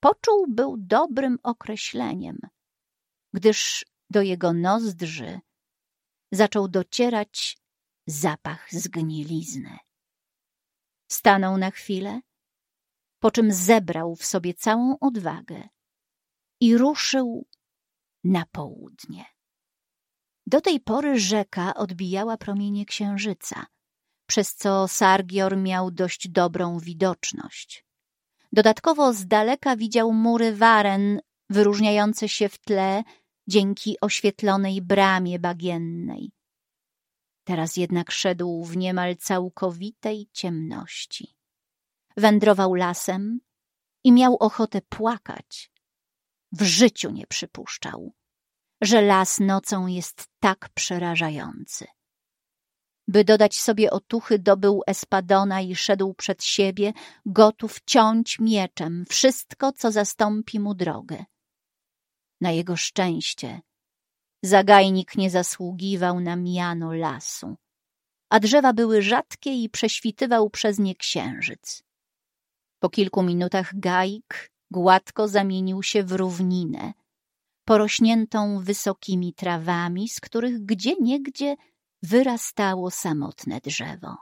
Poczuł był dobrym określeniem, gdyż do jego nozdrzy zaczął docierać zapach zgnilizny. Stanął na chwilę, po czym zebrał w sobie całą odwagę i ruszył na południe. Do tej pory rzeka odbijała promienie księżyca, przez co Sargior miał dość dobrą widoczność. Dodatkowo z daleka widział mury Waren, wyróżniające się w tle dzięki oświetlonej bramie bagiennej. Teraz jednak szedł w niemal całkowitej ciemności. Wędrował lasem i miał ochotę płakać. W życiu nie przypuszczał, że las nocą jest tak przerażający. By dodać sobie otuchy, dobył espadona i szedł przed siebie, gotów ciąć mieczem wszystko, co zastąpi mu drogę. Na jego szczęście zagajnik nie zasługiwał na miano lasu, a drzewa były rzadkie i prześwitywał przez nie księżyc. Po kilku minutach gajk gładko zamienił się w równinę, porośniętą wysokimi trawami, z których gdzieniegdzie wyrastało samotne drzewo.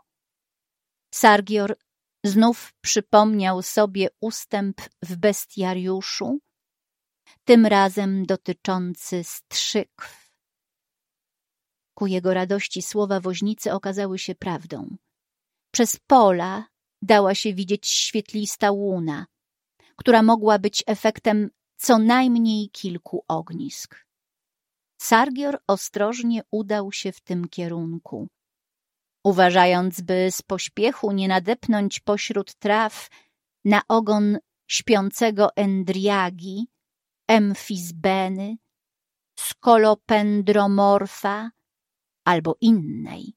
Sargior znów przypomniał sobie ustęp w bestiariuszu, tym razem dotyczący strzykw. Ku jego radości słowa woźnicy okazały się prawdą. Przez pola dała się widzieć świetlista łuna, która mogła być efektem co najmniej kilku ognisk. Sargior ostrożnie udał się w tym kierunku. Uważając, by z pośpiechu nie nadepnąć pośród traw na ogon śpiącego Endriagi, Emfizbeny, Skolopendromorfa albo innej,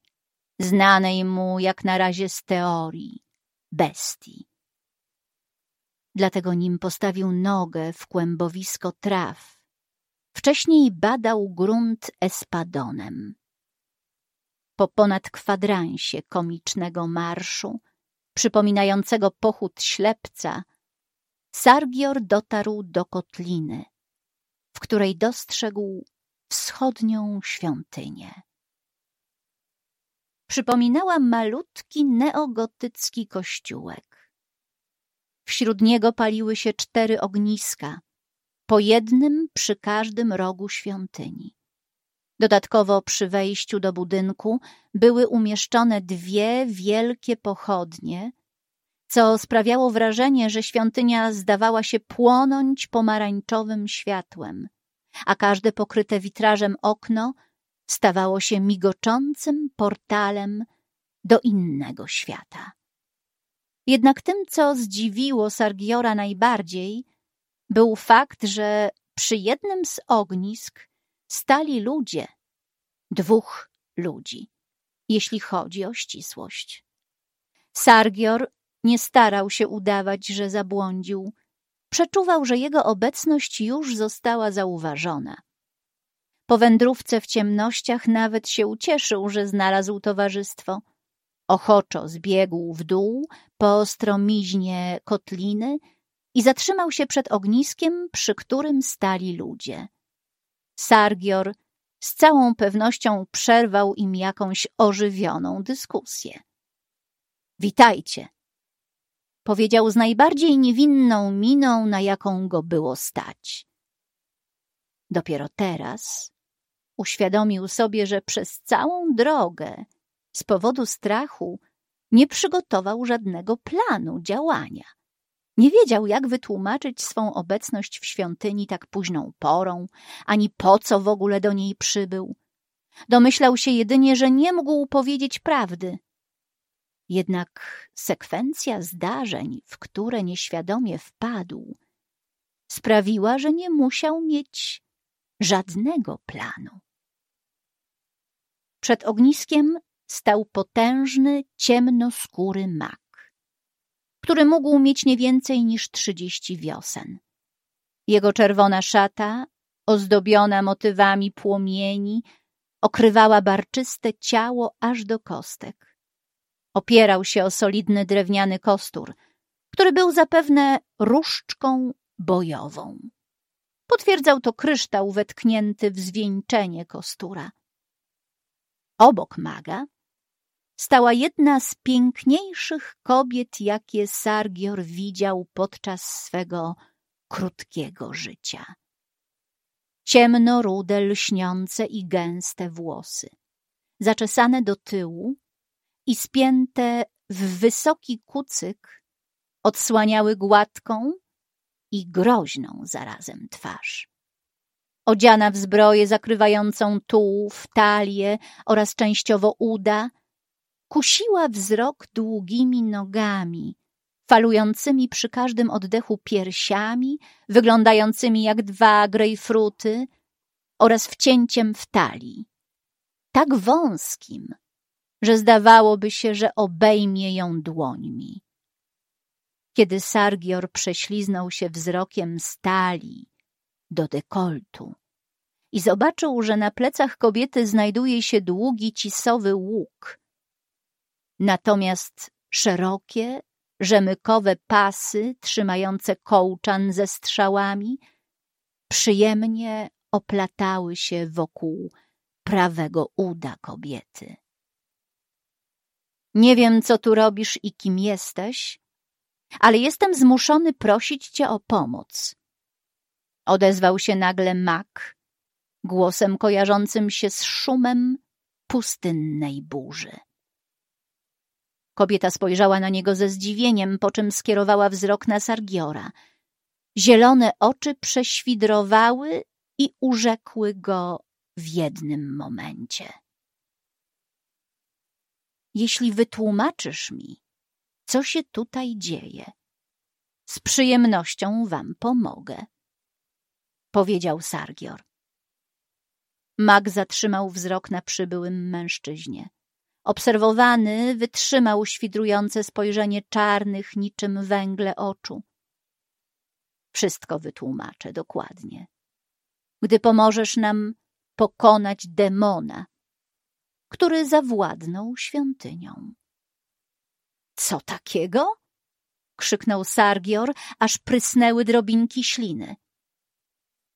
znanej mu jak na razie z teorii, bestii. Dlatego nim postawił nogę w kłębowisko traw, Wcześniej badał grunt espadonem. Po ponad kwadransie komicznego marszu, przypominającego pochód ślepca, Sargior dotarł do kotliny, w której dostrzegł wschodnią świątynię. Przypominała malutki neogotycki kościółek. Wśród niego paliły się cztery ogniska, po jednym przy każdym rogu świątyni. Dodatkowo przy wejściu do budynku były umieszczone dwie wielkie pochodnie, co sprawiało wrażenie, że świątynia zdawała się płonąć pomarańczowym światłem, a każde pokryte witrażem okno stawało się migoczącym portalem do innego świata. Jednak tym, co zdziwiło Sargiora najbardziej, był fakt, że przy jednym z ognisk stali ludzie, dwóch ludzi, jeśli chodzi o ścisłość. Sargior nie starał się udawać, że zabłądził. Przeczuwał, że jego obecność już została zauważona. Po wędrówce w ciemnościach nawet się ucieszył, że znalazł towarzystwo. Ochoczo zbiegł w dół po stromiźnie kotliny i zatrzymał się przed ogniskiem, przy którym stali ludzie. Sargior z całą pewnością przerwał im jakąś ożywioną dyskusję. Witajcie, powiedział z najbardziej niewinną miną, na jaką go było stać. Dopiero teraz uświadomił sobie, że przez całą drogę z powodu strachu nie przygotował żadnego planu działania. Nie wiedział, jak wytłumaczyć swą obecność w świątyni tak późną porą, ani po co w ogóle do niej przybył. Domyślał się jedynie, że nie mógł powiedzieć prawdy. Jednak sekwencja zdarzeń, w które nieświadomie wpadł, sprawiła, że nie musiał mieć żadnego planu. Przed ogniskiem stał potężny, ciemnoskóry mak który mógł mieć nie więcej niż trzydzieści wiosen. Jego czerwona szata, ozdobiona motywami płomieni, okrywała barczyste ciało aż do kostek. Opierał się o solidny drewniany kostur, który był zapewne różdżką bojową. Potwierdzał to kryształ wetknięty w zwieńczenie kostura. Obok maga stała jedna z piękniejszych kobiet, jakie Sargior widział podczas swego krótkiego życia. Ciemno-rude, lśniące i gęste włosy, zaczesane do tyłu i spięte w wysoki kucyk, odsłaniały gładką i groźną zarazem twarz. Odziana w zbroję zakrywającą tułów, talię oraz częściowo uda, kusiła wzrok długimi nogami, falującymi przy każdym oddechu piersiami, wyglądającymi jak dwa grejpfruty oraz wcięciem w talii, tak wąskim, że zdawałoby się, że obejmie ją dłońmi. Kiedy Sargior prześliznął się wzrokiem z talii do dekoltu i zobaczył, że na plecach kobiety znajduje się długi cisowy łuk, natomiast szerokie, rzemykowe pasy trzymające kołczan ze strzałami przyjemnie oplatały się wokół prawego uda kobiety. Nie wiem, co tu robisz i kim jesteś, ale jestem zmuszony prosić cię o pomoc. Odezwał się nagle mak, głosem kojarzącym się z szumem pustynnej burzy. Kobieta spojrzała na niego ze zdziwieniem, po czym skierowała wzrok na Sargiora. Zielone oczy prześwidrowały i urzekły go w jednym momencie. Jeśli wytłumaczysz mi, co się tutaj dzieje, z przyjemnością wam pomogę, powiedział Sargior. Mag zatrzymał wzrok na przybyłym mężczyźnie. Obserwowany wytrzymał świdrujące spojrzenie czarnych niczym węgle oczu. Wszystko wytłumaczę dokładnie. Gdy pomożesz nam pokonać demona, który zawładnął świątynią. Co takiego? krzyknął Sargior, aż prysnęły drobinki śliny.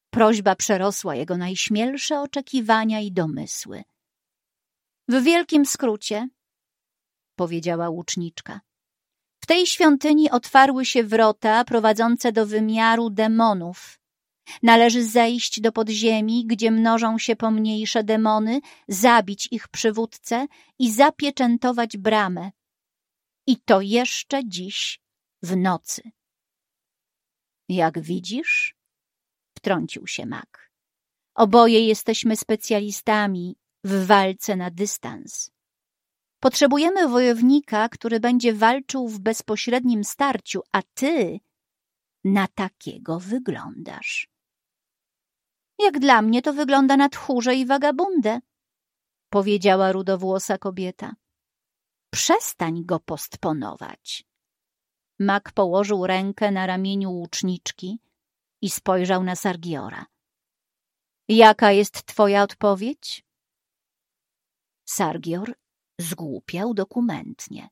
Prośba przerosła jego najśmielsze oczekiwania i domysły. W wielkim skrócie, powiedziała łuczniczka. W tej świątyni otwarły się wrota prowadzące do wymiaru demonów. Należy zejść do podziemi, gdzie mnożą się pomniejsze demony, zabić ich przywódcę i zapieczętować bramę. I to jeszcze dziś w nocy. Jak widzisz, wtrącił się mak. Oboje jesteśmy specjalistami w walce na dystans. Potrzebujemy wojownika, który będzie walczył w bezpośrednim starciu, a ty na takiego wyglądasz. Jak dla mnie to wygląda na tchórze i wagabundę, powiedziała rudowłosa kobieta. Przestań go postponować. Mak położył rękę na ramieniu łuczniczki i spojrzał na Sargiora. Jaka jest twoja odpowiedź? Sargior zgłupiał dokumentnie.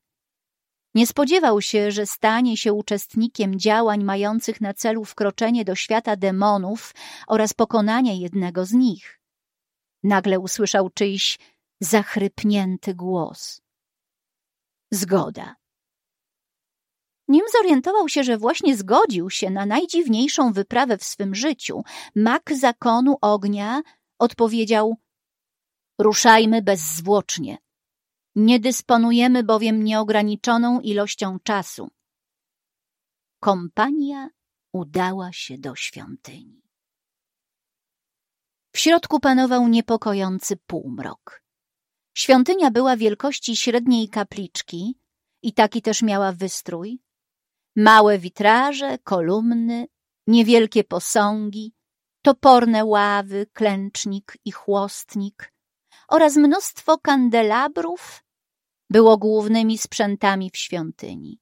Nie spodziewał się, że stanie się uczestnikiem działań mających na celu wkroczenie do świata demonów oraz pokonanie jednego z nich. Nagle usłyszał czyjś zachrypnięty głos. Zgoda. Nim zorientował się, że właśnie zgodził się na najdziwniejszą wyprawę w swym życiu, mak zakonu ognia odpowiedział Ruszajmy bezzwłocznie. Nie dysponujemy bowiem nieograniczoną ilością czasu. Kompania udała się do świątyni. W środku panował niepokojący półmrok. Świątynia była wielkości średniej kapliczki i taki też miała wystrój. Małe witraże, kolumny, niewielkie posągi, toporne ławy, klęcznik i chłostnik, oraz mnóstwo kandelabrów było głównymi sprzętami w świątyni.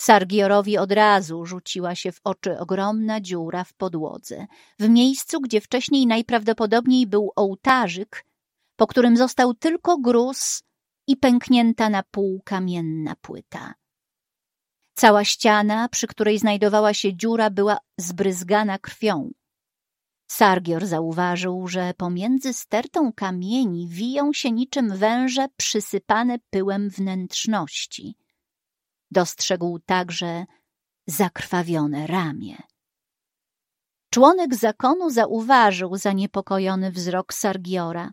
Sargiorowi od razu rzuciła się w oczy ogromna dziura w podłodze, w miejscu, gdzie wcześniej najprawdopodobniej był ołtarzyk, po którym został tylko gruz i pęknięta na pół kamienna płyta. Cała ściana, przy której znajdowała się dziura, była zbryzgana krwią. Sargior zauważył, że pomiędzy stertą kamieni wiją się niczym węże przysypane pyłem wnętrzności. Dostrzegł także zakrwawione ramię. Członek zakonu zauważył zaniepokojony wzrok Sargiora.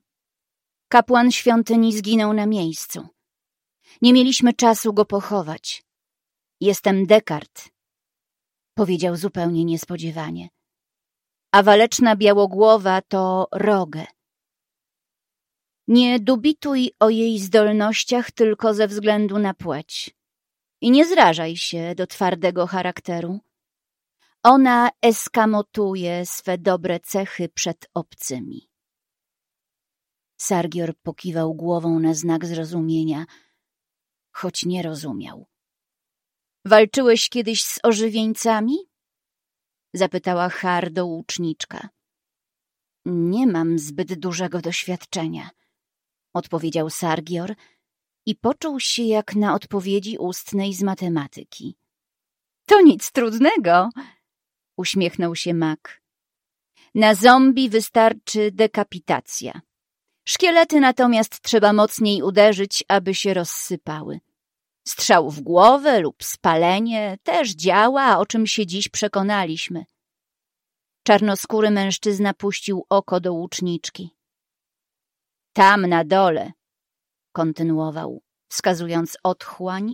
Kapłan świątyni zginął na miejscu. Nie mieliśmy czasu go pochować. Jestem Dekart, powiedział zupełnie niespodziewanie. A waleczna białogłowa to Rogę. Nie dubituj o jej zdolnościach tylko ze względu na płeć. I nie zrażaj się do twardego charakteru. Ona eskamotuje swe dobre cechy przed obcymi. Sargior pokiwał głową na znak zrozumienia, choć nie rozumiał. Walczyłeś kiedyś z ożywieńcami? Zapytała hardo łuczniczka. Nie mam zbyt dużego doświadczenia, odpowiedział Sargior i poczuł się jak na odpowiedzi ustnej z matematyki. To nic trudnego, uśmiechnął się mak. Na zombie wystarczy dekapitacja. Szkielety natomiast trzeba mocniej uderzyć, aby się rozsypały. Strzał w głowę lub spalenie też działa, o czym się dziś przekonaliśmy. Czarnoskóry mężczyzna puścił oko do łuczniczki. Tam na dole, kontynuował, wskazując otchłań,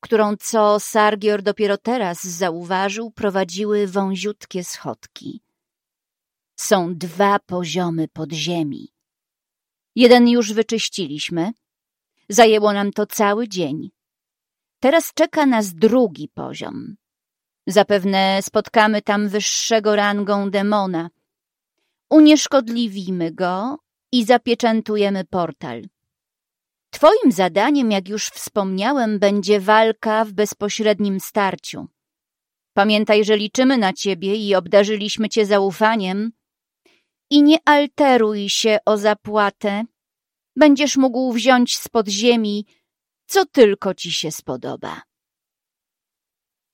którą co Sargior dopiero teraz zauważył, prowadziły wąziutkie schodki. Są dwa poziomy podziemi. Jeden już wyczyściliśmy. Zajęło nam to cały dzień. Teraz czeka nas drugi poziom. Zapewne spotkamy tam wyższego rangą demona. Unieszkodliwimy go i zapieczętujemy portal. Twoim zadaniem, jak już wspomniałem, będzie walka w bezpośrednim starciu. Pamiętaj, że liczymy na ciebie i obdarzyliśmy cię zaufaniem. I nie alteruj się o zapłatę. Będziesz mógł wziąć z podziemi co tylko ci się spodoba.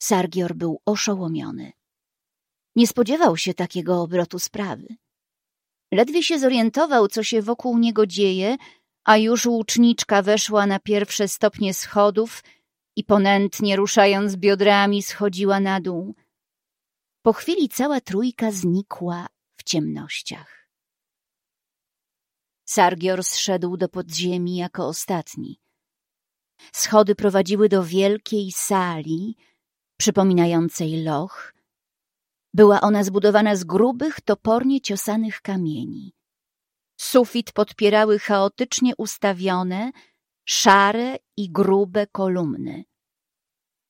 Sargior był oszołomiony. Nie spodziewał się takiego obrotu sprawy. Ledwie się zorientował, co się wokół niego dzieje, a już łuczniczka weszła na pierwsze stopnie schodów i ponętnie ruszając biodrami schodziła na dół. Po chwili cała trójka znikła w ciemnościach. Sargior zszedł do podziemi jako ostatni. Schody prowadziły do wielkiej sali, przypominającej loch. Była ona zbudowana z grubych, topornie ciosanych kamieni. Sufit podpierały chaotycznie ustawione, szare i grube kolumny.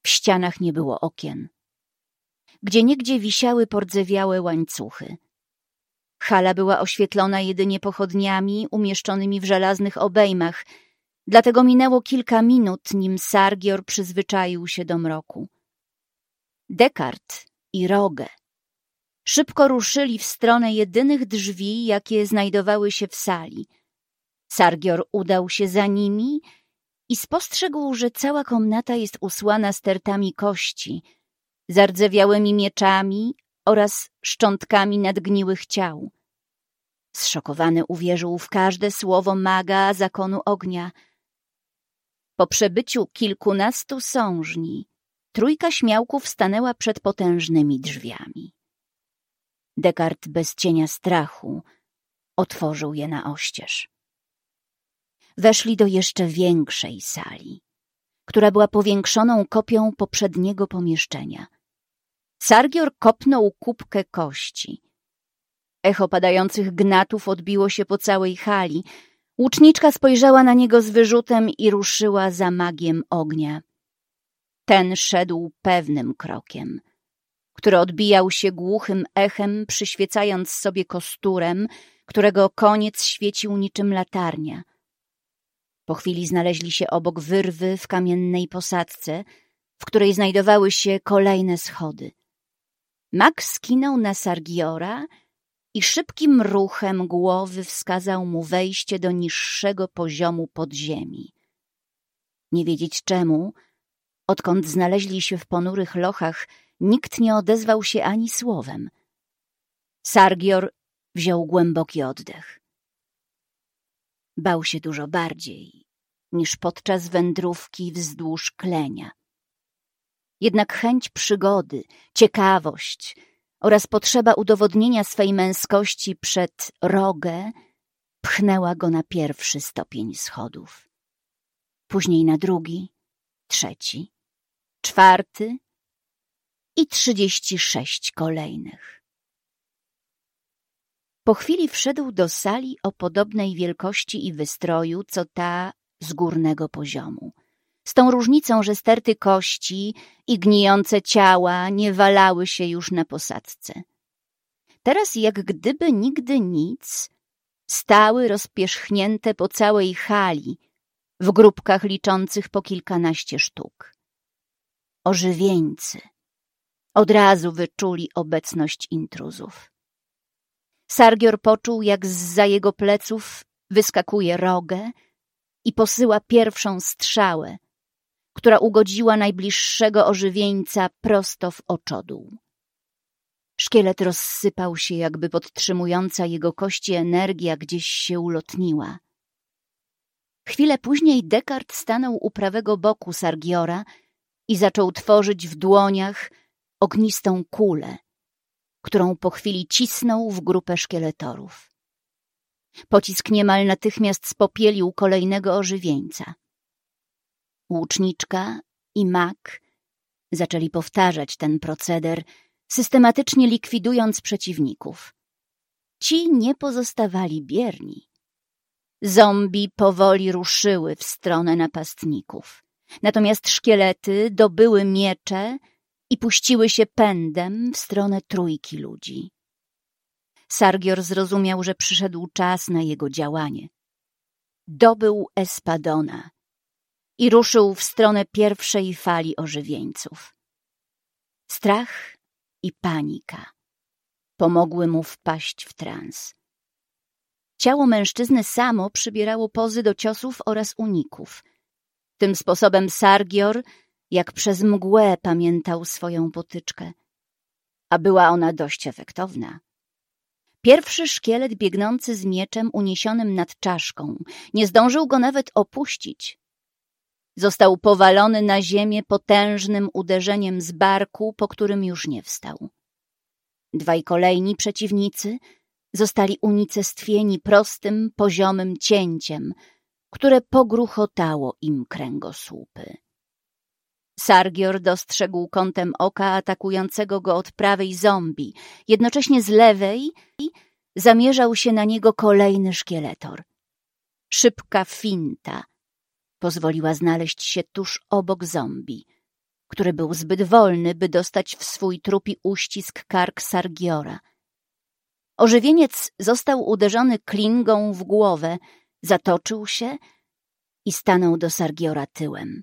W ścianach nie było okien. Gdzieniegdzie wisiały pordzewiałe łańcuchy. Hala była oświetlona jedynie pochodniami umieszczonymi w żelaznych obejmach – Dlatego minęło kilka minut, nim Sargior przyzwyczaił się do mroku. Descartes i Rogę szybko ruszyli w stronę jedynych drzwi, jakie znajdowały się w sali. Sargior udał się za nimi i spostrzegł, że cała komnata jest usłana stertami kości, zardzewiałymi mieczami oraz szczątkami nadgniłych ciał. Zszokowany uwierzył w każde słowo maga zakonu ognia – po przebyciu kilkunastu sążni, trójka śmiałków stanęła przed potężnymi drzwiami. Dekart bez cienia strachu otworzył je na oścież. Weszli do jeszcze większej sali, która była powiększoną kopią poprzedniego pomieszczenia. Sargior kopnął kubkę kości. Echo padających gnatów odbiło się po całej hali, Łuczniczka spojrzała na niego z wyrzutem i ruszyła za magiem ognia. Ten szedł pewnym krokiem, który odbijał się głuchym echem, przyświecając sobie kosturem, którego koniec świecił niczym latarnia. Po chwili znaleźli się obok wyrwy w kamiennej posadzce, w której znajdowały się kolejne schody. Mag skinął na Sargiora i szybkim ruchem głowy wskazał mu wejście do niższego poziomu podziemi. Nie wiedzieć czemu, Odkąd znaleźli się w ponurych lochach, nikt nie odezwał się ani słowem. Sargior wziął głęboki oddech. Bał się dużo bardziej niż podczas wędrówki wzdłuż klenia. Jednak chęć przygody, ciekawość oraz potrzeba udowodnienia swej męskości przed rogę pchnęła go na pierwszy stopień schodów. Później na drugi, trzeci, czwarty i trzydzieści sześć kolejnych. Po chwili wszedł do sali o podobnej wielkości i wystroju, co ta z górnego poziomu. Z tą różnicą, że sterty kości i gnijące ciała nie walały się już na posadzce. Teraz, jak gdyby nigdy nic, stały rozpierzchnięte po całej hali, w grupkach liczących po kilkanaście sztuk. Ożywieńcy od razu wyczuli obecność intruzów. Sargior poczuł, jak zza jego pleców wyskakuje rogę i posyła pierwszą strzałę, która ugodziła najbliższego ożywieńca prosto w oczodół. Szkielet rozsypał się, jakby podtrzymująca jego kości energia gdzieś się ulotniła. Chwilę później Descartes stanął u prawego boku Sargiora i zaczął tworzyć w dłoniach ognistą kulę, którą po chwili cisnął w grupę szkieletorów. Pocisk niemal natychmiast spopielił kolejnego ożywieńca. Łuczniczka i mak zaczęli powtarzać ten proceder, systematycznie likwidując przeciwników. Ci nie pozostawali bierni. Zombie powoli ruszyły w stronę napastników. Natomiast szkielety dobyły miecze i puściły się pędem w stronę trójki ludzi. Sargior zrozumiał, że przyszedł czas na jego działanie. Dobył Espadona i ruszył w stronę pierwszej fali ożywieńców. Strach i panika pomogły mu wpaść w trans. Ciało mężczyzny samo przybierało pozy do ciosów oraz uników. Tym sposobem Sargior, jak przez mgłę, pamiętał swoją potyczkę. A była ona dość efektowna. Pierwszy szkielet biegnący z mieczem uniesionym nad czaszką nie zdążył go nawet opuścić. Został powalony na ziemię potężnym uderzeniem z barku, po którym już nie wstał. Dwaj kolejni przeciwnicy zostali unicestwieni prostym, poziomym cięciem, które pogruchotało im kręgosłupy. Sargior dostrzegł kątem oka atakującego go od prawej zombie, jednocześnie z lewej zamierzał się na niego kolejny szkieletor. Szybka finta pozwoliła znaleźć się tuż obok zombie, który był zbyt wolny, by dostać w swój trupi uścisk kark Sargiora. Ożywieniec został uderzony klingą w głowę, zatoczył się i stanął do Sargiora tyłem.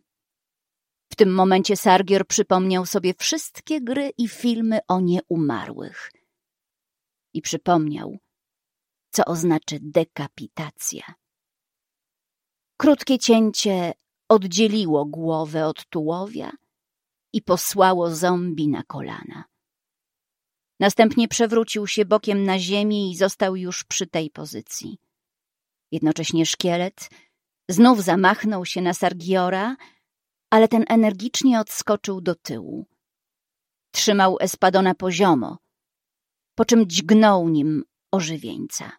W tym momencie Sargior przypomniał sobie wszystkie gry i filmy o nieumarłych. I przypomniał, co oznacza dekapitacja. Krótkie cięcie oddzieliło głowę od tułowia i posłało zombie na kolana. Następnie przewrócił się bokiem na ziemi i został już przy tej pozycji. Jednocześnie szkielet znów zamachnął się na Sargiora, ale ten energicznie odskoczył do tyłu. Trzymał Espadona poziomo, po czym dźgnął nim ożywieńca.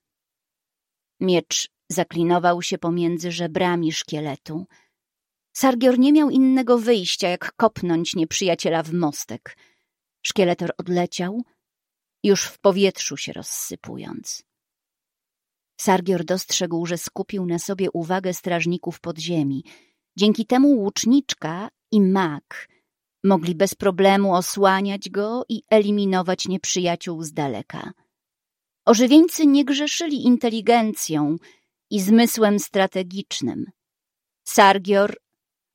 Miecz zaklinował się pomiędzy żebrami szkieletu. Sargior nie miał innego wyjścia, jak kopnąć nieprzyjaciela w mostek. Szkieletor odleciał, już w powietrzu się rozsypując. Sargior dostrzegł, że skupił na sobie uwagę strażników podziemi. Dzięki temu łuczniczka i mak mogli bez problemu osłaniać go i eliminować nieprzyjaciół z daleka. Ożywieńcy nie grzeszyli inteligencją i zmysłem strategicznym. Sargior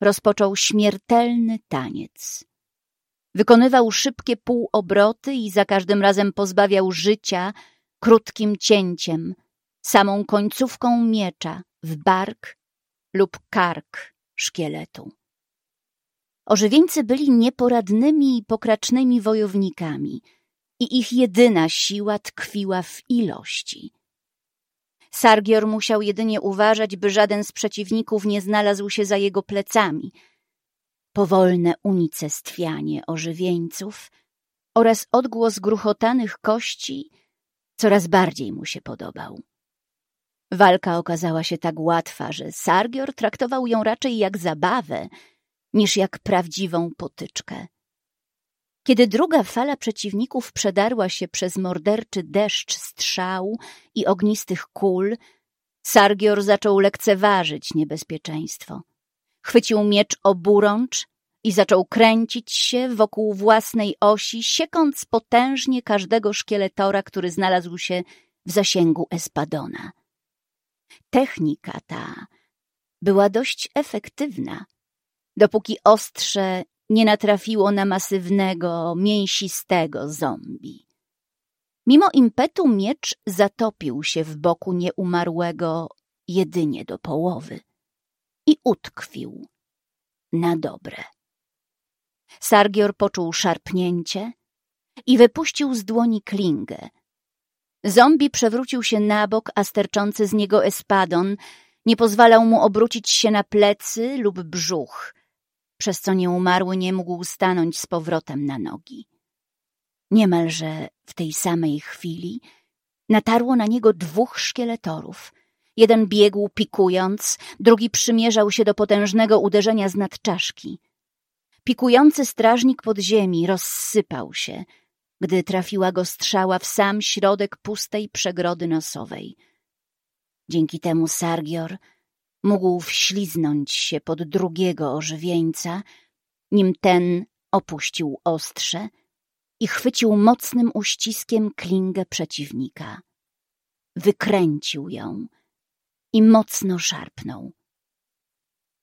rozpoczął śmiertelny taniec. Wykonywał szybkie półobroty i za każdym razem pozbawiał życia krótkim cięciem, samą końcówką miecza w bark lub kark szkieletu. Ożywieńcy byli nieporadnymi i pokracznymi wojownikami i ich jedyna siła tkwiła w ilości. Sargior musiał jedynie uważać, by żaden z przeciwników nie znalazł się za jego plecami. Powolne unicestwianie ożywieńców oraz odgłos gruchotanych kości coraz bardziej mu się podobał. Walka okazała się tak łatwa, że Sargior traktował ją raczej jak zabawę, niż jak prawdziwą potyczkę. Kiedy druga fala przeciwników przedarła się przez morderczy deszcz strzał i ognistych kul, Sargior zaczął lekceważyć niebezpieczeństwo. Chwycił miecz oburącz i zaczął kręcić się wokół własnej osi, siekąc potężnie każdego szkieletora, który znalazł się w zasięgu Espadona. Technika ta była dość efektywna, dopóki ostrze nie natrafiło na masywnego, mięsistego zombie. Mimo impetu miecz zatopił się w boku nieumarłego jedynie do połowy i utkwił na dobre. Sargior poczuł szarpnięcie i wypuścił z dłoni klingę. Zombie przewrócił się na bok, a sterczący z niego espadon nie pozwalał mu obrócić się na plecy lub brzuch, przez co nieumarły nie mógł stanąć z powrotem na nogi. Niemalże w tej samej chwili natarło na niego dwóch szkieletorów. Jeden biegł pikując, drugi przymierzał się do potężnego uderzenia z nadczaszki. Pikujący strażnik podziemi rozsypał się, gdy trafiła go strzała w sam środek pustej przegrody nosowej. Dzięki temu Sargior mógł wśliznąć się pod drugiego ożywieńca, nim ten opuścił ostrze i chwycił mocnym uściskiem klingę przeciwnika. Wykręcił ją i mocno szarpnął.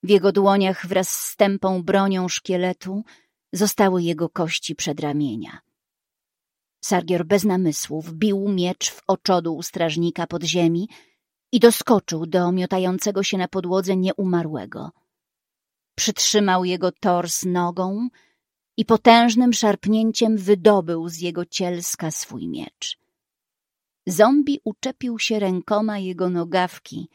W jego dłoniach wraz z tępą bronią szkieletu zostały jego kości przedramienia. Sargior bez namysłu wbił miecz w oczodół strażnika pod ziemi i doskoczył do miotającego się na podłodze nieumarłego. Przytrzymał jego tors nogą i potężnym szarpnięciem wydobył z jego cielska swój miecz. Zombie uczepił się rękoma jego nogawki,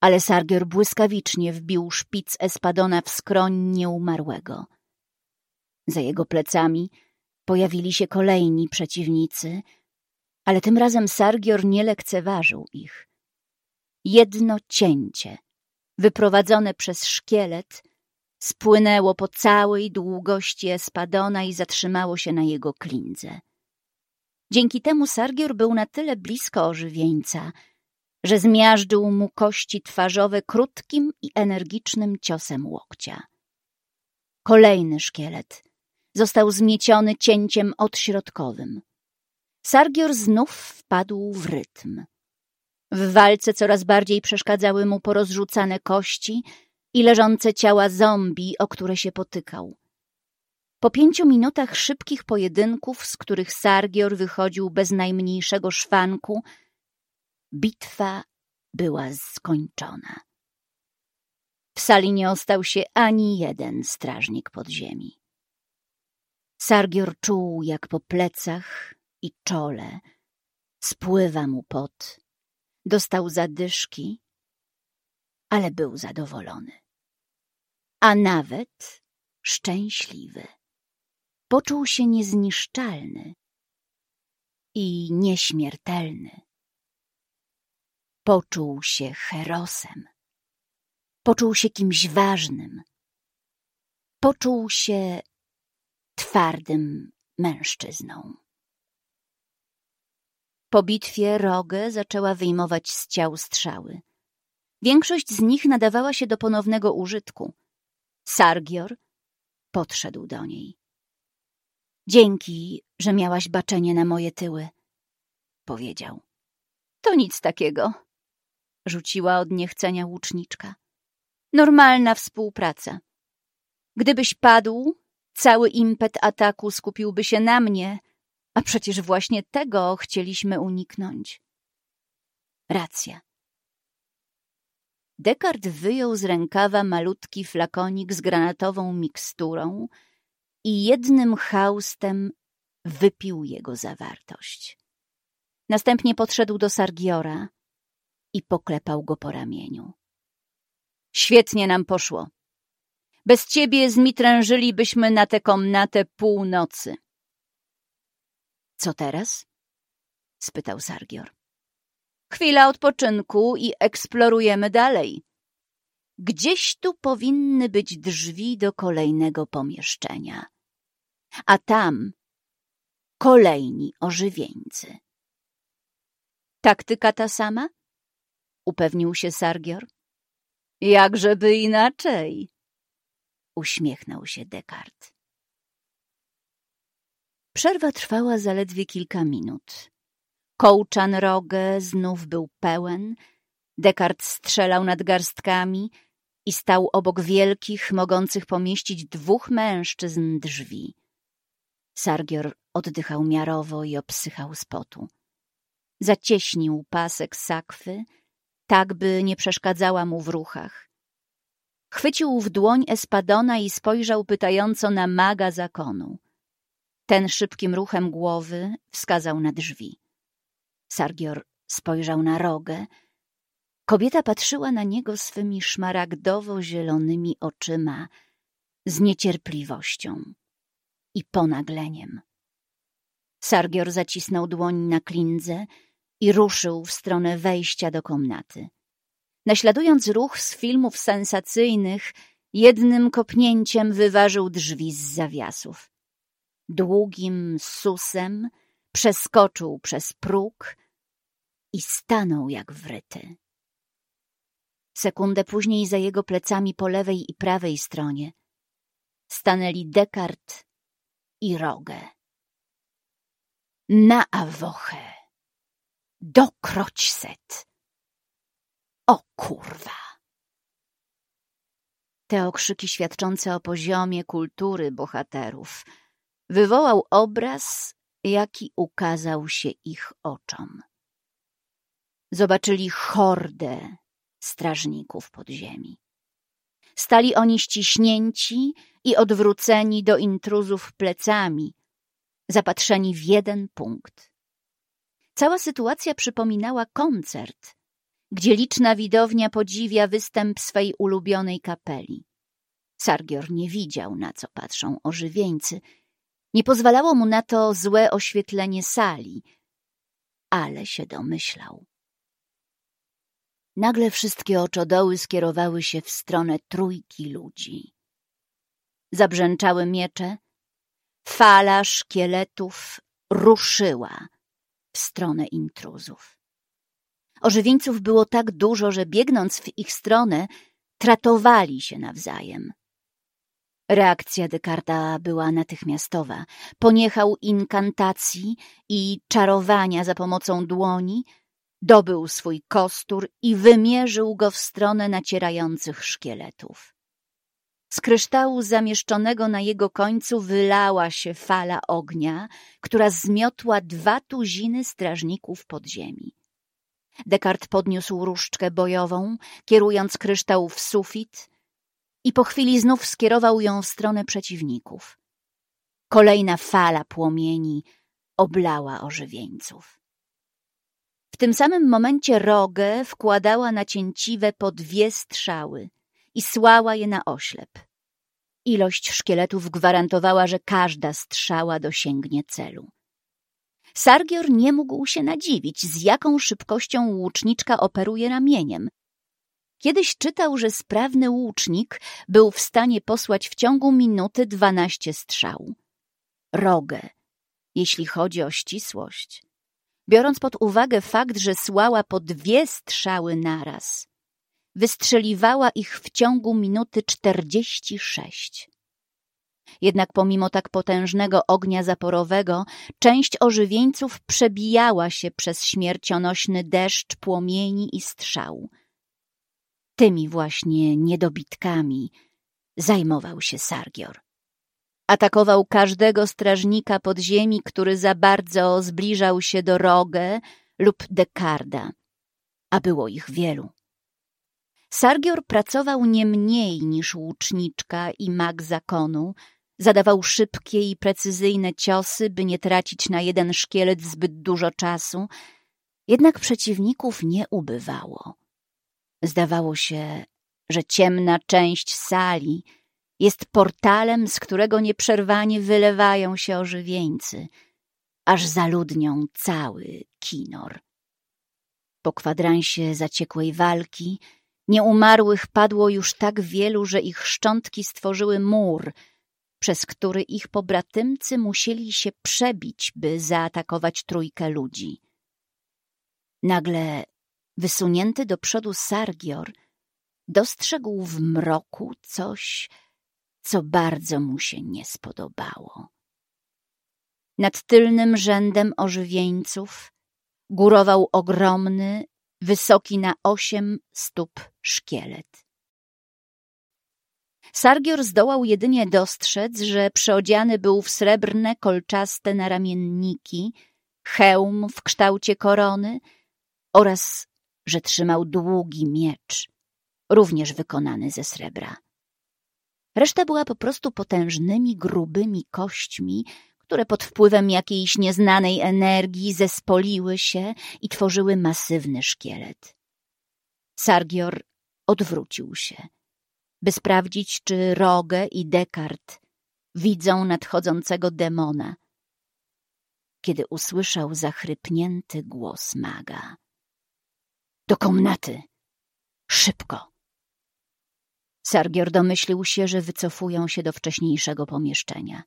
ale Sargior błyskawicznie wbił szpic Espadona w skroń nieumarłego. Za jego plecami pojawili się kolejni przeciwnicy, ale tym razem Sargior nie lekceważył ich. Jedno cięcie, wyprowadzone przez szkielet, spłynęło po całej długości Espadona i zatrzymało się na jego klindze. Dzięki temu Sargior był na tyle blisko ożywieńca, że zmiażdżył mu kości twarzowe krótkim i energicznym ciosem łokcia. Kolejny szkielet został zmieciony cięciem odśrodkowym. Sargior znów wpadł w rytm. W walce coraz bardziej przeszkadzały mu porozrzucane kości i leżące ciała zombie, o które się potykał. Po pięciu minutach szybkich pojedynków, z których Sargior wychodził bez najmniejszego szwanku, bitwa była skończona. W sali nie ostał się ani jeden strażnik podziemi. Sargior czuł, jak po plecach i czole spływa mu pot dostał zadyszki, ale był zadowolony. A nawet szczęśliwy. Poczuł się niezniszczalny i nieśmiertelny. Poczuł się herosem. Poczuł się kimś ważnym. Poczuł się twardym mężczyzną. Po bitwie Rogę zaczęła wyjmować z ciał strzały. Większość z nich nadawała się do ponownego użytku. Sargior podszedł do niej. Dzięki, że miałaś baczenie na moje tyły, powiedział. To nic takiego, rzuciła od niechcenia łuczniczka. Normalna współpraca. Gdybyś padł, cały impet ataku skupiłby się na mnie, a przecież właśnie tego chcieliśmy uniknąć. Racja. Descartes wyjął z rękawa malutki flakonik z granatową miksturą i jednym chaustem wypił jego zawartość. Następnie podszedł do Sargiora i poklepał go po ramieniu. Świetnie nam poszło. Bez ciebie zmitrężylibyśmy na tę komnatę północy. Co teraz? spytał Sargior. Chwila odpoczynku i eksplorujemy dalej. Gdzieś tu powinny być drzwi do kolejnego pomieszczenia. A tam kolejni ożywieńcy. Taktyka ta sama? Upewnił się Sargior. Jakżeby inaczej? Uśmiechnął się Descartes. Przerwa trwała zaledwie kilka minut. Kołczan Rogę znów był pełen, Descartes strzelał nad garstkami i stał obok wielkich, mogących pomieścić dwóch mężczyzn drzwi. Sargior oddychał miarowo i obsychał z potu. Zacieśnił pasek sakwy, tak by nie przeszkadzała mu w ruchach. Chwycił w dłoń Espadona i spojrzał pytająco na maga zakonu. Ten szybkim ruchem głowy wskazał na drzwi. Sargior spojrzał na rogę. Kobieta patrzyła na niego swymi szmaragdowo-zielonymi oczyma z niecierpliwością i ponagleniem. Sargior zacisnął dłoń na klindze i ruszył w stronę wejścia do komnaty. Naśladując ruch z filmów sensacyjnych, jednym kopnięciem wyważył drzwi z zawiasów. Długim susem przeskoczył przez próg i stanął jak wryty. Sekundę później za jego plecami po lewej i prawej stronie stanęli Descartes i Rogę. Na awochę! Dokroć set! O kurwa! Te okrzyki świadczące o poziomie kultury bohaterów wywołał obraz, jaki ukazał się ich oczom. Zobaczyli hordę strażników podziemi. Stali oni ściśnięci i odwróceni do intruzów plecami, zapatrzeni w jeden punkt. Cała sytuacja przypominała koncert, gdzie liczna widownia podziwia występ swej ulubionej kapeli. Sargior nie widział, na co patrzą ożywieńcy. Nie pozwalało mu na to złe oświetlenie sali, ale się domyślał. Nagle wszystkie oczodoły skierowały się w stronę trójki ludzi. Zabrzęczały miecze, fala szkieletów ruszyła w stronę intruzów. Ożywieńców było tak dużo, że biegnąc w ich stronę, tratowali się nawzajem. Reakcja Descarta była natychmiastowa. Poniechał inkantacji i czarowania za pomocą dłoni, dobył swój kostur i wymierzył go w stronę nacierających szkieletów. Z kryształu zamieszczonego na jego końcu wylała się fala ognia, która zmiotła dwa tuziny strażników podziemi. Descartes podniósł różdżkę bojową, kierując kryształ w sufit i po chwili znów skierował ją w stronę przeciwników. Kolejna fala płomieni oblała ożywieńców. W tym samym momencie Rogę wkładała na cięciwe po dwie strzały i słała je na oślep. Ilość szkieletów gwarantowała, że każda strzała dosięgnie celu. Sargior nie mógł się nadziwić, z jaką szybkością łuczniczka operuje ramieniem. Kiedyś czytał, że sprawny łucznik był w stanie posłać w ciągu minuty dwanaście strzał. Rogę, jeśli chodzi o ścisłość. Biorąc pod uwagę fakt, że słała po dwie strzały naraz, wystrzeliwała ich w ciągu minuty czterdzieści sześć. Jednak pomimo tak potężnego ognia zaporowego, część ożywieńców przebijała się przez śmiercionośny deszcz płomieni i strzał. Tymi właśnie niedobitkami zajmował się Sargior. Atakował każdego strażnika podziemi, który za bardzo zbliżał się do Rogę lub Dekarda, a było ich wielu. Sargior pracował nie mniej niż łuczniczka i mag zakonu, zadawał szybkie i precyzyjne ciosy, by nie tracić na jeden szkielet zbyt dużo czasu, jednak przeciwników nie ubywało. Zdawało się, że ciemna część sali jest portalem, z którego nieprzerwanie wylewają się ożywieńcy, aż zaludnią cały kinor. Po kwadransie zaciekłej walki nieumarłych padło już tak wielu, że ich szczątki stworzyły mur, przez który ich pobratymcy musieli się przebić, by zaatakować trójkę ludzi. Nagle wysunięty do przodu Sargior dostrzegł w mroku coś, co bardzo mu się nie spodobało. Nad tylnym rzędem ożywieńców górował ogromny, wysoki na osiem stóp szkielet. Sargior zdołał jedynie dostrzec, że przyodziany był w srebrne, kolczaste naramienniki, hełm w kształcie korony oraz, że trzymał długi miecz, również wykonany ze srebra. Reszta była po prostu potężnymi, grubymi kośćmi, które pod wpływem jakiejś nieznanej energii zespoliły się i tworzyły masywny szkielet. Sargior odwrócił się, by sprawdzić, czy Rogę i Descartes widzą nadchodzącego demona, kiedy usłyszał zachrypnięty głos maga. Do komnaty! Szybko! Sargior domyślił się, że wycofują się do wcześniejszego pomieszczenia.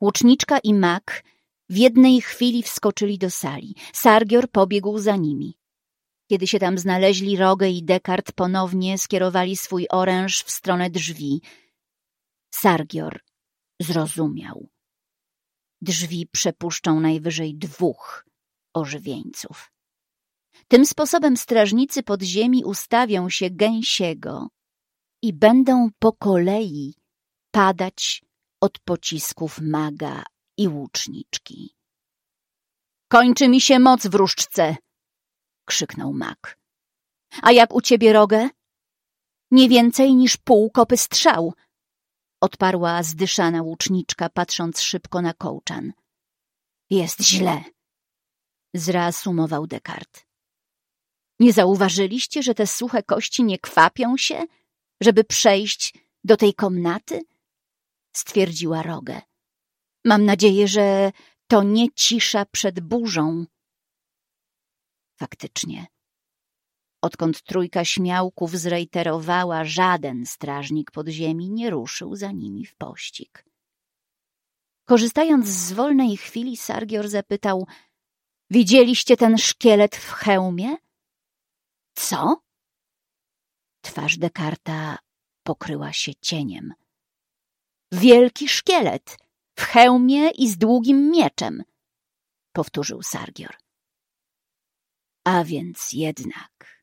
Łuczniczka i mak w jednej chwili wskoczyli do sali. Sargior pobiegł za nimi. Kiedy się tam znaleźli, Rogę i Descartes ponownie skierowali swój oręż w stronę drzwi. Sargior zrozumiał. Drzwi przepuszczą najwyżej dwóch ożywieńców. Tym sposobem strażnicy podziemi ustawią się gęsiego i będą po kolei padać od pocisków maga i łuczniczki. Kończy mi się moc w różdżce! krzyknął mag. A jak u ciebie rogę? Nie więcej niż pół kopy strzał, odparła zdyszana łuczniczka, patrząc szybko na kołczan. Jest źle, zreasumował Descartes. Nie zauważyliście, że te suche kości nie kwapią się, żeby przejść do tej komnaty? stwierdziła Rogę. Mam nadzieję, że to nie cisza przed burzą. Faktycznie. Odkąd trójka śmiałków zrejterowała, żaden strażnik podziemi nie ruszył za nimi w pościg. Korzystając z wolnej chwili, Sargior zapytał — Widzieliście ten szkielet w hełmie? — Co? Twarz Dekarta pokryła się cieniem. Wielki szkielet, w hełmie i z długim mieczem, powtórzył Sargior. A więc jednak